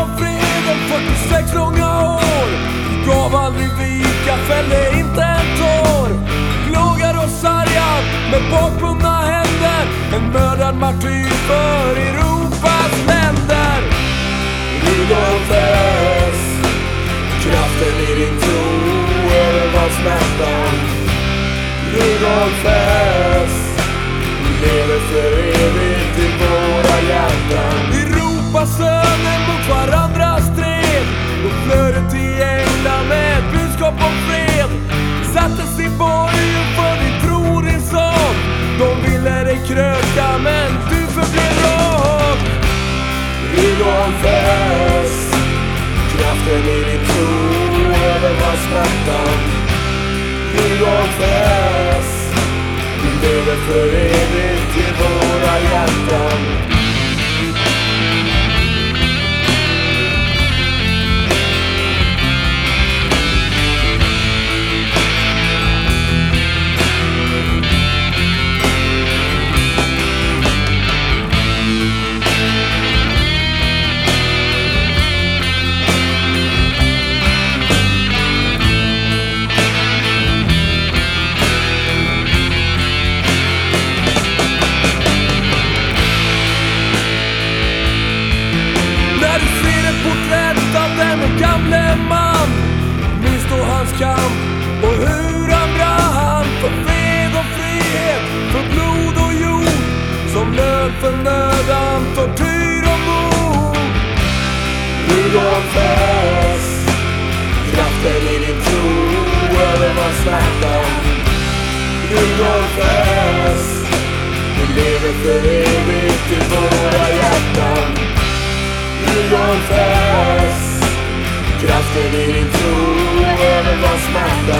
var freden 46 långa år. Gav aldrig vika, fällde inte en tår. Plågad och sargad med bakbundna händer. En mördad martyr för Europas länder. Rudolf S. Kraften i din tro övervann smärtan. Rudolf S. Lever för evigt. Rudolf Kraften i din tro övervann smärtan. Rudolf fest, Du lever för evigt i våra hjärtan. Kamp och hur han brann För fred och frihet, för blod och jord Som lön för nödan, tortyr och mord Rudolf Hess, Kraften i din tro övervann smärtan Rudolf Hess, Du lever för evigt i våra hjärtan. Rudolf Hess, Kraften i din tro övervann smärtan Rudolf S